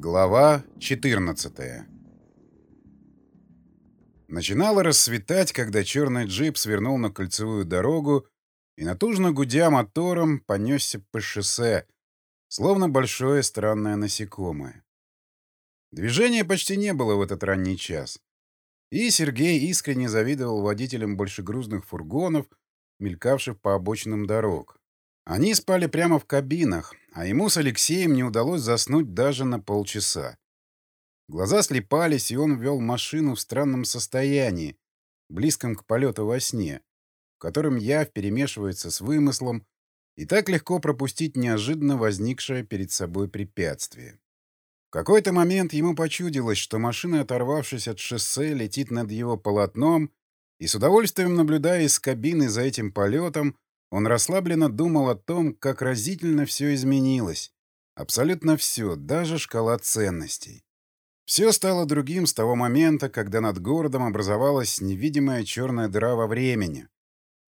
Глава 14 Начинало рассветать, когда черный джип свернул на кольцевую дорогу и, натужно гудя мотором, понесся по шоссе, словно большое странное насекомое. Движения почти не было в этот ранний час. И Сергей искренне завидовал водителям большегрузных фургонов, мелькавших по обочинам дорог. Они спали прямо в кабинах, а ему с Алексеем не удалось заснуть даже на полчаса. Глаза слепались, и он вел машину в странном состоянии, близком к полету во сне, в котором явь перемешивается с вымыслом, и так легко пропустить неожиданно возникшее перед собой препятствие. В какой-то момент ему почудилось, что машина, оторвавшись от шоссе, летит над его полотном, и с удовольствием наблюдая из кабины за этим полетом, он расслабленно думал о том, как разительно все изменилось. Абсолютно все, даже шкала ценностей. Все стало другим с того момента, когда над городом образовалась невидимая черная дыра во времени,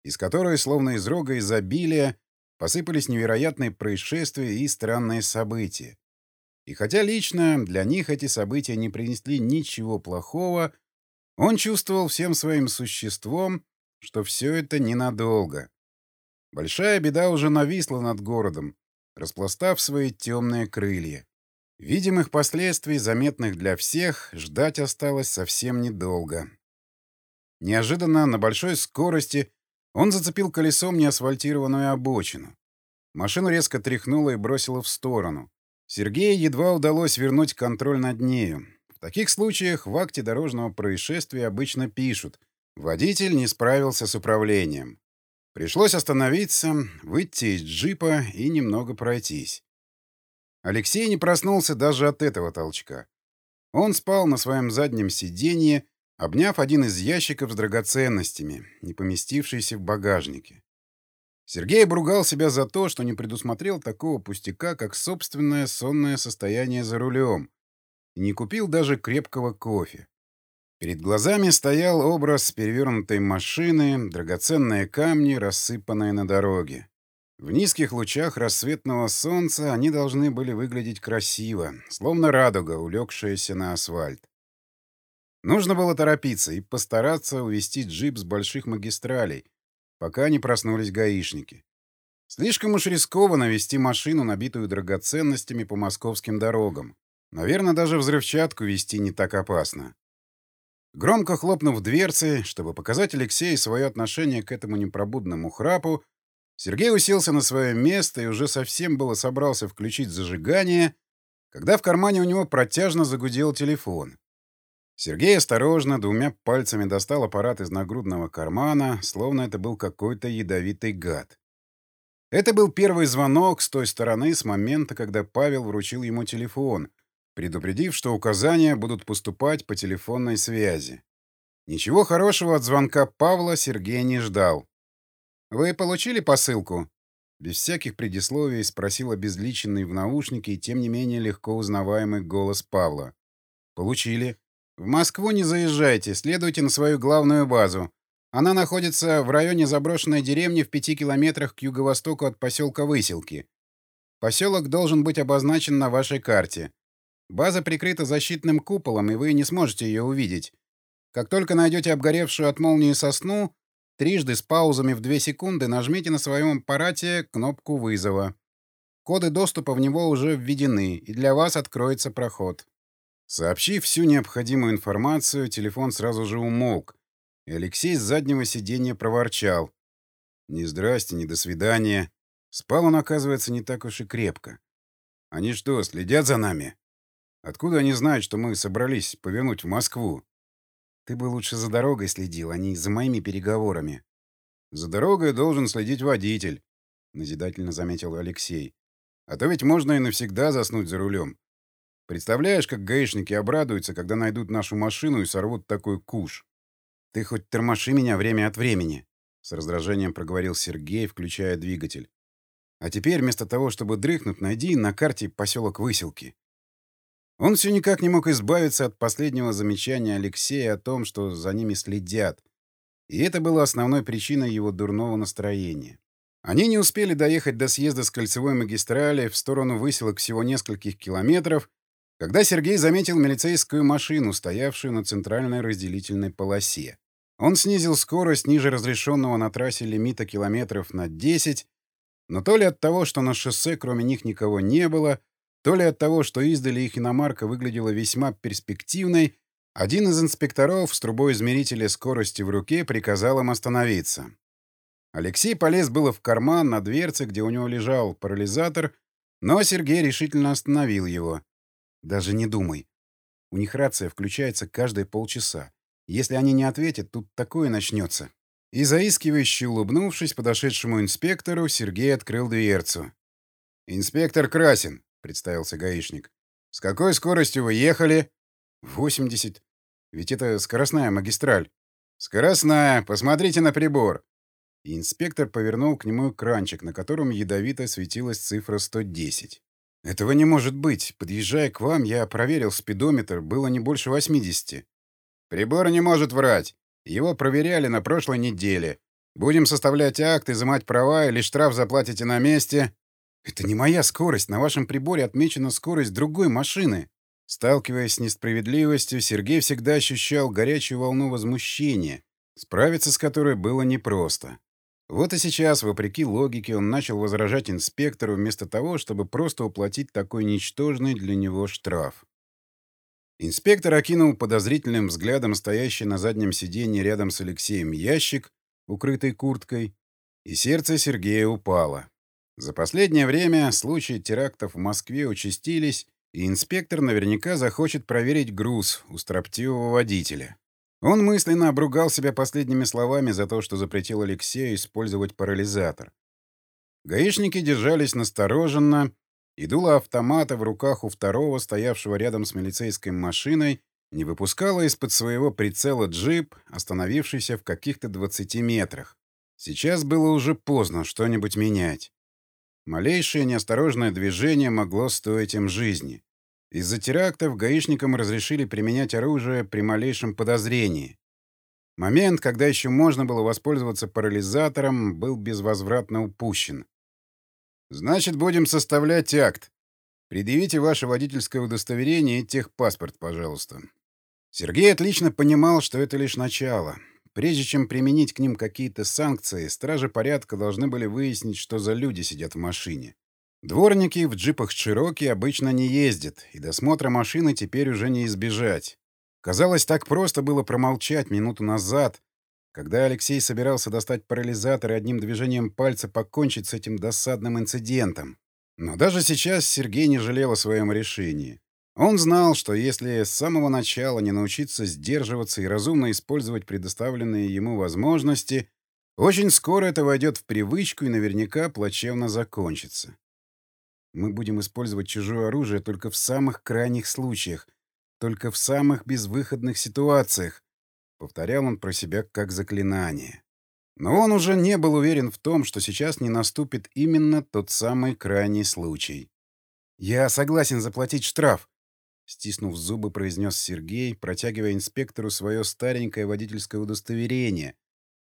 из которой, словно из рога изобилия, посыпались невероятные происшествия и странные события. И хотя лично для них эти события не принесли ничего плохого, он чувствовал всем своим существом, что все это ненадолго. Большая беда уже нависла над городом, распластав свои темные крылья. Видимых последствий, заметных для всех, ждать осталось совсем недолго. Неожиданно, на большой скорости, он зацепил колесом неасфальтированную обочину. Машину резко тряхнуло и бросило в сторону. Сергею едва удалось вернуть контроль над нею. В таких случаях в акте дорожного происшествия обычно пишут «Водитель не справился с управлением». Пришлось остановиться, выйти из джипа и немного пройтись. Алексей не проснулся даже от этого толчка. Он спал на своем заднем сиденье, обняв один из ящиков с драгоценностями, не поместившийся в багажнике. Сергей обругал себя за то, что не предусмотрел такого пустяка, как собственное сонное состояние за рулем, и не купил даже крепкого кофе. Перед глазами стоял образ перевернутой машины, драгоценные камни, рассыпанные на дороге. В низких лучах рассветного солнца они должны были выглядеть красиво, словно радуга, улегшаяся на асфальт. Нужно было торопиться и постараться увести джип с больших магистралей, пока не проснулись гаишники. Слишком уж рискованно вести машину, набитую драгоценностями по московским дорогам. Наверное, даже взрывчатку вести не так опасно. Громко хлопнув дверцы, чтобы показать Алексею свое отношение к этому непробудному храпу, Сергей уселся на свое место и уже совсем было собрался включить зажигание, когда в кармане у него протяжно загудел телефон. Сергей осторожно двумя пальцами достал аппарат из нагрудного кармана, словно это был какой-то ядовитый гад. Это был первый звонок с той стороны с момента, когда Павел вручил ему телефон, предупредив, что указания будут поступать по телефонной связи. Ничего хорошего от звонка Павла Сергей не ждал. «Вы получили посылку?» Без всяких предисловий спросил обезличенный в наушнике и тем не менее легко узнаваемый голос Павла. «Получили. В Москву не заезжайте, следуйте на свою главную базу. Она находится в районе заброшенной деревни в пяти километрах к юго-востоку от поселка Выселки. Поселок должен быть обозначен на вашей карте. База прикрыта защитным куполом, и вы не сможете ее увидеть. Как только найдете обгоревшую от молнии сосну, трижды с паузами в 2 секунды нажмите на своем аппарате кнопку вызова. Коды доступа в него уже введены, и для вас откроется проход. Сообщив всю необходимую информацию, телефон сразу же умолк, и Алексей с заднего сиденья проворчал. «Ни здрасте, ни до свидания». Спал он, оказывается, не так уж и крепко. «Они что, следят за нами?» Откуда они знают, что мы собрались повернуть в Москву? Ты бы лучше за дорогой следил, а не за моими переговорами. За дорогой должен следить водитель, назидательно заметил Алексей. А то ведь можно и навсегда заснуть за рулем. Представляешь, как гаишники обрадуются, когда найдут нашу машину и сорвут такой куш. Ты хоть тормоши меня время от времени, с раздражением проговорил Сергей, включая двигатель. А теперь вместо того, чтобы дрыхнуть, найди на карте поселок Выселки. Он все никак не мог избавиться от последнего замечания Алексея о том, что за ними следят. И это было основной причиной его дурного настроения. Они не успели доехать до съезда с кольцевой магистрали в сторону выселок всего нескольких километров, когда Сергей заметил милицейскую машину, стоявшую на центральной разделительной полосе. Он снизил скорость ниже разрешенного на трассе лимита километров на 10, но то ли от того, что на шоссе кроме них никого не было, то ли от того, что издали их иномарка выглядела весьма перспективной, один из инспекторов с трубой измерителя скорости в руке приказал им остановиться. Алексей полез было в карман на дверце, где у него лежал парализатор, но Сергей решительно остановил его. «Даже не думай. У них рация включается каждые полчаса. Если они не ответят, тут такое начнется». И заискивающе улыбнувшись подошедшему инспектору, Сергей открыл дверцу. «Инспектор Красин», — представился гаишник. «С какой скоростью вы ехали?» «80. Ведь это скоростная магистраль». «Скоростная. Посмотрите на прибор». И инспектор повернул к нему экранчик, на котором ядовито светилась цифра 110. «Этого не может быть. Подъезжая к вам, я проверил спидометр. Было не больше 80. Прибор не может врать. Его проверяли на прошлой неделе. Будем составлять акт, изымать права или штраф заплатите на месте. Это не моя скорость. На вашем приборе отмечена скорость другой машины. Сталкиваясь с несправедливостью, Сергей всегда ощущал горячую волну возмущения, справиться с которой было непросто. Вот и сейчас, вопреки логике, он начал возражать инспектору вместо того, чтобы просто уплатить такой ничтожный для него штраф. Инспектор окинул подозрительным взглядом стоящий на заднем сиденье рядом с Алексеем ящик, укрытый курткой, и сердце Сергея упало. За последнее время случаи терактов в Москве участились, и инспектор наверняка захочет проверить груз у строптивого водителя. Он мысленно обругал себя последними словами за то, что запретил Алексею использовать парализатор. Гаишники держались настороженно, и дуло автомата в руках у второго, стоявшего рядом с милицейской машиной, не выпускало из-под своего прицела джип, остановившийся в каких-то 20 метрах. Сейчас было уже поздно что-нибудь менять. Малейшее неосторожное движение могло стоить им жизни. Из-за терактов гаишникам разрешили применять оружие при малейшем подозрении. Момент, когда еще можно было воспользоваться парализатором, был безвозвратно упущен. Значит, будем составлять акт. Предъявите ваше водительское удостоверение и техпаспорт, пожалуйста. Сергей отлично понимал, что это лишь начало. Прежде чем применить к ним какие-то санкции, стражи порядка должны были выяснить, что за люди сидят в машине. Дворники в джипах Чироки обычно не ездят, и досмотра машины теперь уже не избежать. Казалось, так просто было промолчать минуту назад, когда Алексей собирался достать парализатор и одним движением пальца покончить с этим досадным инцидентом. Но даже сейчас Сергей не жалел о своем решении. Он знал, что если с самого начала не научиться сдерживаться и разумно использовать предоставленные ему возможности, очень скоро это войдет в привычку и наверняка плачевно закончится. Мы будем использовать чужое оружие только в самых крайних случаях, только в самых безвыходных ситуациях, Повторял он про себя как заклинание. Но он уже не был уверен в том, что сейчас не наступит именно тот самый крайний случай. «Я согласен заплатить штраф», — стиснув зубы, произнес Сергей, протягивая инспектору свое старенькое водительское удостоверение,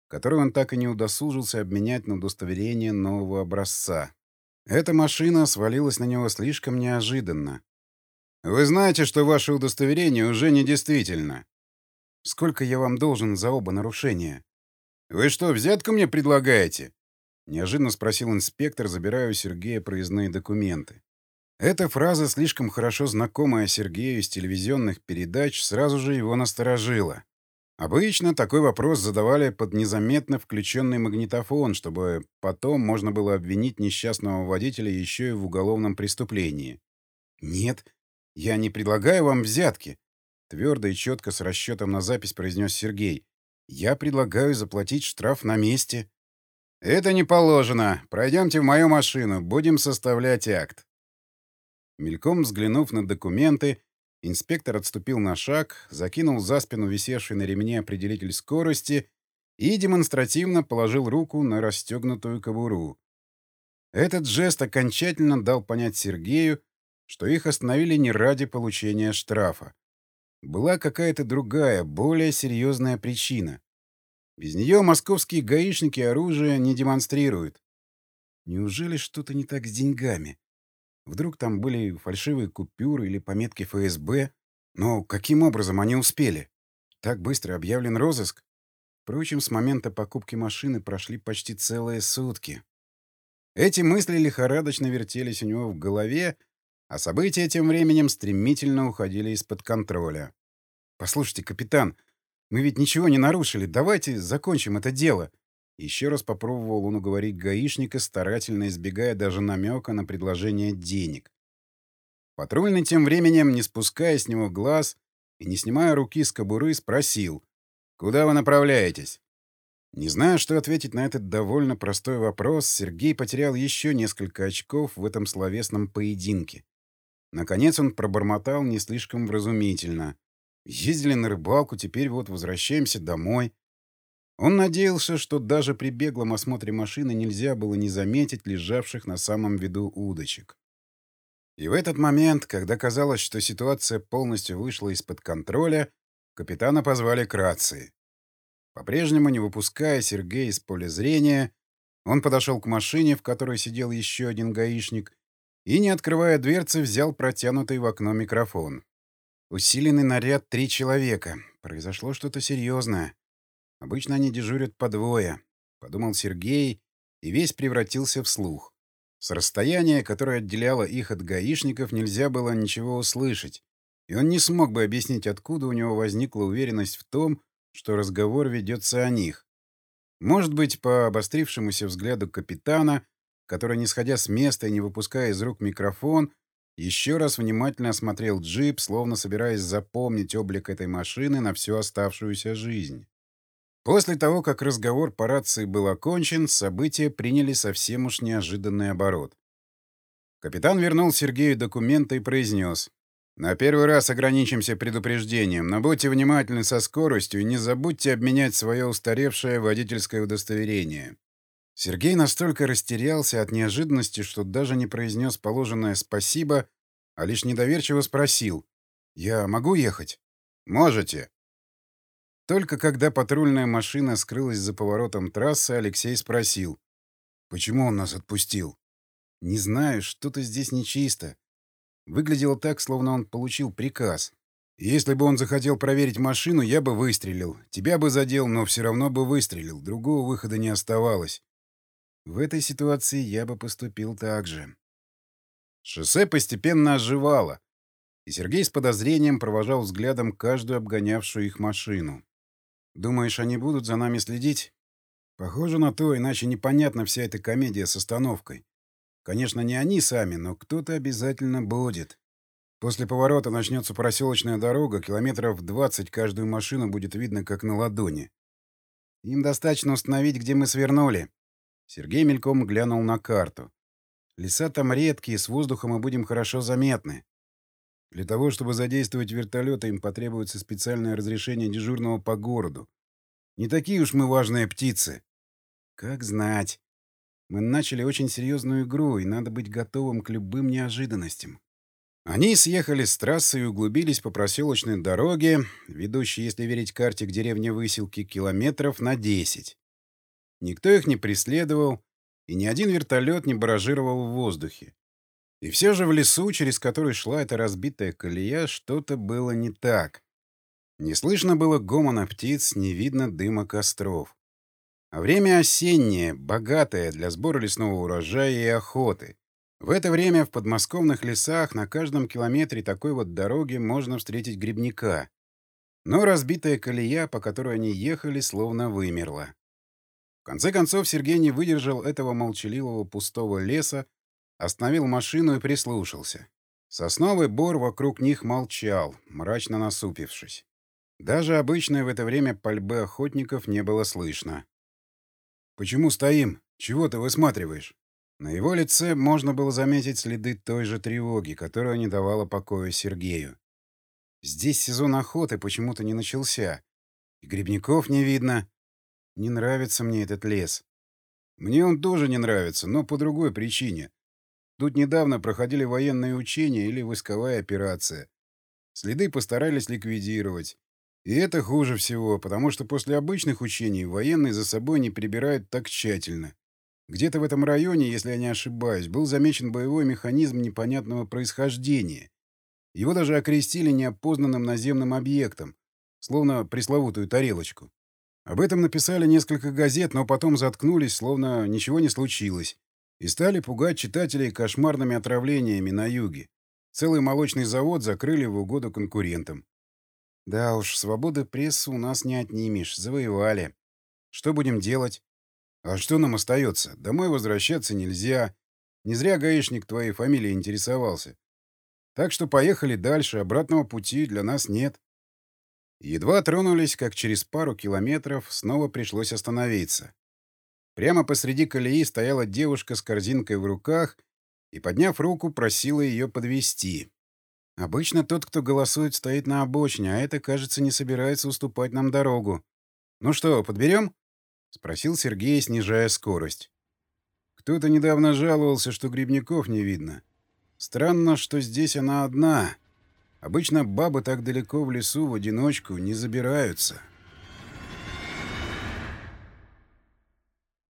которое он так и не удосужился обменять на удостоверение нового образца. Эта машина свалилась на него слишком неожиданно. «Вы знаете, что ваше удостоверение уже недействительно», Сколько я вам должен за оба нарушения? Вы что, взятку мне предлагаете? Неожиданно спросил инспектор, забирая у Сергея проездные документы. Эта фраза, слишком хорошо знакомая Сергею из телевизионных передач, сразу же его насторожила. Обычно такой вопрос задавали под незаметно включенный магнитофон, чтобы потом можно было обвинить несчастного водителя еще и в уголовном преступлении. «Нет, я не предлагаю вам взятки. Твердо и четко с расчетом на запись произнес Сергей. «Я предлагаю заплатить штраф на месте». «Это не положено. Пройдемте в мою машину. Будем составлять акт». Мельком взглянув на документы, инспектор отступил на шаг, закинул за спину висевший на ремне определитель скорости и демонстративно положил руку на расстегнутую кобуру. Этот жест окончательно дал понять Сергею, что их остановили не ради получения штрафа. Была какая-то другая, более серьезная причина. Без нее московские гаишники оружие не демонстрируют. Неужели что-то не так с деньгами? Вдруг там были фальшивые купюры или пометки ФСБ? Но каким образом они успели? Так быстро объявлен розыск? Впрочем, с момента покупки машины прошли почти целые сутки. Эти мысли лихорадочно вертелись у него в голове, а события тем временем стремительно уходили из-под контроля. «Послушайте, капитан, мы ведь ничего не нарушили. Давайте закончим это дело». Еще раз попробовал он уговорить гаишника, старательно избегая даже намека на предложение денег. Патрульный тем временем, не спуская с него глаз и не снимая руки с кобуры, спросил, «Куда вы направляетесь?» Не зная, что ответить на этот довольно простой вопрос, Сергей потерял еще несколько очков в этом словесном поединке. Наконец он пробормотал не слишком вразумительно. Ездили на рыбалку, теперь вот возвращаемся домой. Он надеялся, что даже при беглом осмотре машины нельзя было не заметить лежавших на самом виду удочек. И в этот момент, когда казалось, что ситуация полностью вышла из-под контроля, капитана позвали к рации. По-прежнему не выпуская Сергея из поля зрения, он подошел к машине, в которой сидел еще один гаишник, и, не открывая дверцы, взял протянутый в окно микрофон. Усиленный наряд три человека. Произошло что-то серьезное. Обычно они дежурят по двое, — подумал Сергей, и весь превратился в слух. С расстояния, которое отделяло их от гаишников, нельзя было ничего услышать, и он не смог бы объяснить, откуда у него возникла уверенность в том, что разговор ведется о них. Может быть, по обострившемуся взгляду капитана который, не сходя с места и не выпуская из рук микрофон, еще раз внимательно осмотрел джип, словно собираясь запомнить облик этой машины на всю оставшуюся жизнь. После того, как разговор по рации был окончен, события приняли совсем уж неожиданный оборот. Капитан вернул Сергею документы и произнес. «На первый раз ограничимся предупреждением, но будьте внимательны со скоростью и не забудьте обменять свое устаревшее водительское удостоверение. Сергей настолько растерялся от неожиданности, что даже не произнес положенное «спасибо», а лишь недоверчиво спросил. «Я могу ехать?» «Можете». Только когда патрульная машина скрылась за поворотом трассы, Алексей спросил. «Почему он нас отпустил?» «Не знаю, что-то здесь нечисто. Выглядело так, словно он получил приказ. Если бы он захотел проверить машину, я бы выстрелил. Тебя бы задел, но все равно бы выстрелил. Другого выхода не оставалось. В этой ситуации я бы поступил так же. Шоссе постепенно оживало, и Сергей с подозрением провожал взглядом каждую обгонявшую их машину. «Думаешь, они будут за нами следить?» «Похоже на то, иначе непонятна вся эта комедия с остановкой. Конечно, не они сами, но кто-то обязательно будет. После поворота начнется проселочная дорога, километров 20 каждую машину будет видно как на ладони. Им достаточно установить, где мы свернули, Сергей мельком глянул на карту. Леса там редкие, с воздухом мы будем хорошо заметны. Для того, чтобы задействовать вертолеты, им потребуется специальное разрешение дежурного по городу. Не такие уж мы важные птицы. Как знать. Мы начали очень серьезную игру, и надо быть готовым к любым неожиданностям. Они съехали с трассы и углубились по проселочной дороге, ведущей, если верить карте, к деревне Выселки, километров на 10. Никто их не преследовал, и ни один вертолет не баражировал в воздухе. И все же в лесу, через который шла эта разбитая колея, что-то было не так. Не слышно было гомона птиц, не видно дыма костров. А время осеннее, богатое для сбора лесного урожая и охоты. В это время в подмосковных лесах на каждом километре такой вот дороги можно встретить грибника. Но разбитая колея, по которой они ехали, словно вымерла конце концов Сергей не выдержал этого молчаливого пустого леса, остановил машину и прислушался. Сосновый бор вокруг них молчал, мрачно насупившись. Даже обычной в это время пальбы охотников не было слышно. «Почему стоим? Чего ты высматриваешь?» На его лице можно было заметить следы той же тревоги, которая не давала покоя Сергею. Здесь сезон охоты почему-то не начался. И грибников не видно. Не нравится мне этот лес. Мне он тоже не нравится, но по другой причине. Тут недавно проходили военные учения или войсковая операция. Следы постарались ликвидировать. И это хуже всего, потому что после обычных учений военные за собой не прибирают так тщательно. Где-то в этом районе, если я не ошибаюсь, был замечен боевой механизм непонятного происхождения. Его даже окрестили неопознанным наземным объектом, словно пресловутую тарелочку. Об этом написали несколько газет, но потом заткнулись, словно ничего не случилось, и стали пугать читателей кошмарными отравлениями на юге. Целый молочный завод закрыли в угоду конкурентам. Да уж, свободы прессы у нас не отнимешь, завоевали. Что будем делать? А что нам остается? Домой возвращаться нельзя. Не зря гаишник твоей фамилии интересовался. Так что поехали дальше, обратного пути для нас нет. Едва тронулись, как через пару километров снова пришлось остановиться. Прямо посреди колеи стояла девушка с корзинкой в руках и, подняв руку, просила ее подвести. Обычно тот, кто голосует, стоит на обочине, а это, кажется, не собирается уступать нам дорогу. Ну что, подберем? — спросил Сергей, снижая скорость. Кто-то недавно жаловался, что грибников не видно. Странно, что здесь она одна. Обычно бабы так далеко в лесу в одиночку не забираются. —